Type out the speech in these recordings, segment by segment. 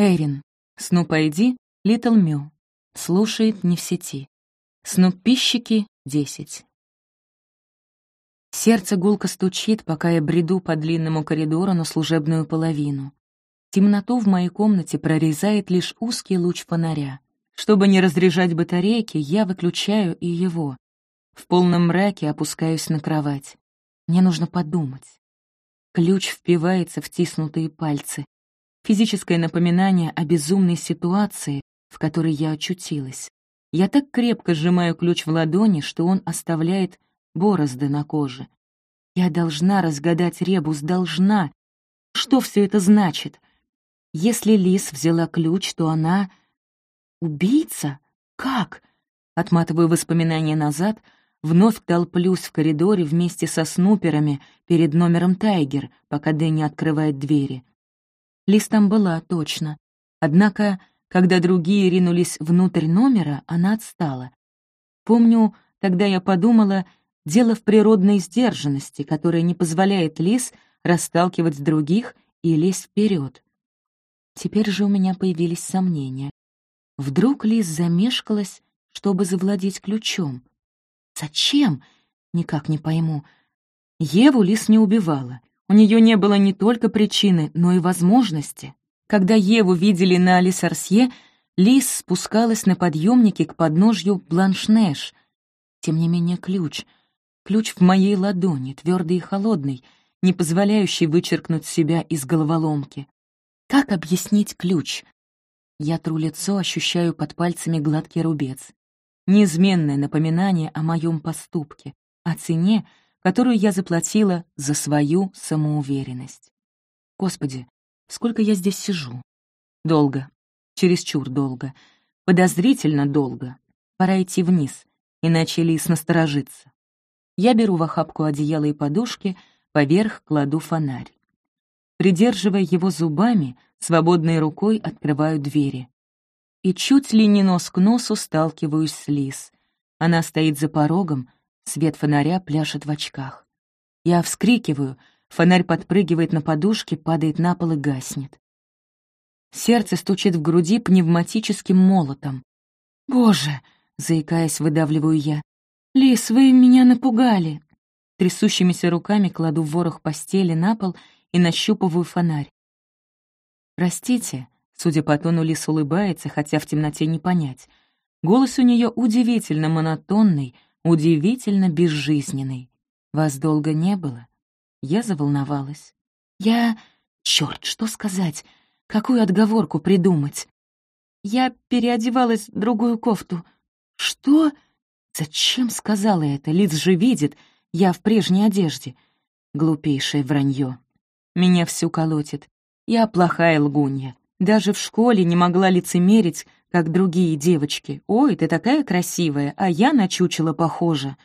Эрин. Снуп ID, Литл Мю. Слушает не в сети. Снуппищики — 10. Сердце гулко стучит, пока я бреду по длинному коридору на служебную половину. Темноту в моей комнате прорезает лишь узкий луч фонаря. Чтобы не разряжать батарейки, я выключаю и его. В полном мраке опускаюсь на кровать. Мне нужно подумать. Ключ впивается в тиснутые пальцы. Физическое напоминание о безумной ситуации, в которой я очутилась. Я так крепко сжимаю ключ в ладони, что он оставляет борозды на коже. Я должна разгадать ребус, должна. Что все это значит? Если Лис взяла ключ, то она... Убийца? Как? Отматываю воспоминания назад, вновь толплюсь в коридоре вместе со снуперами перед номером «Тайгер», пока Дэнни открывает двери. Лис там была, точно. Однако, когда другие ринулись внутрь номера, она отстала. Помню, тогда я подумала, Дело в природной сдержанности, которая не позволяет лис расталкивать других и лезть вперед. Теперь же у меня появились сомнения. Вдруг лис замешкалась, чтобы завладеть ключом. Зачем? Никак не пойму. Еву лис не убивала. У нее не было не только причины, но и возможности. Когда Еву видели на Лисарсье, лис спускалась на подъемнике к подножью Бланшнеш. Тем не менее ключ — Ключ в моей ладони, твердый и холодный, не позволяющий вычеркнуть себя из головоломки. Как объяснить ключ? Я тру лицо, ощущаю под пальцами гладкий рубец. Неизменное напоминание о моем поступке, о цене, которую я заплатила за свою самоуверенность. Господи, сколько я здесь сижу? Долго. Чересчур долго. Подозрительно долго. Пора идти вниз, иначе Лис насторожится. Я беру в охапку одеяло и подушки, поверх кладу фонарь. Придерживая его зубами, свободной рукой открываю двери. И чуть ли не нос к носу сталкиваюсь с Лиз. Она стоит за порогом, свет фонаря пляшет в очках. Я вскрикиваю, фонарь подпрыгивает на подушке, падает на пол и гаснет. Сердце стучит в груди пневматическим молотом. «Боже!» — заикаясь, выдавливаю я. «Лис, вы меня напугали!» Трясущимися руками кладу ворох постели на пол и нащупываю фонарь. «Простите», — судя по тону, Лис улыбается, хотя в темноте не понять. Голос у нее удивительно монотонный, удивительно безжизненный. «Вас долго не было?» Я заволновалась. «Я... Чёрт, что сказать? Какую отговорку придумать?» «Я переодевалась в другую кофту». «Что?» Зачем сказала это? Лиц же видит, я в прежней одежде. Глупейшее вранье. Меня всю колотит. Я плохая лгунья. Даже в школе не могла лицемерить, как другие девочки. «Ой, ты такая красивая, а я на чучело похожа».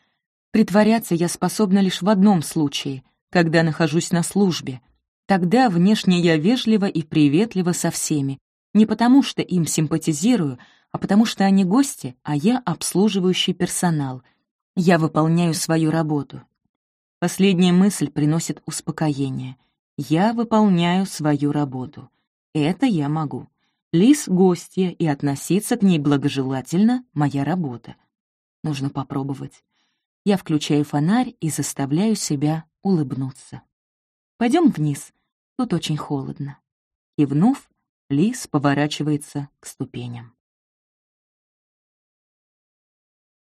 Притворяться я способна лишь в одном случае, когда нахожусь на службе. Тогда внешне я вежлива и приветлива со всеми. Не потому что им симпатизирую, а потому что они гости, а я обслуживающий персонал. Я выполняю свою работу. Последняя мысль приносит успокоение. Я выполняю свою работу. Это я могу. Лис — гостья, и относиться к ней благожелательно — моя работа. Нужно попробовать. Я включаю фонарь и заставляю себя улыбнуться. Пойдем вниз, тут очень холодно. Кивнув, Лис поворачивается к ступеням.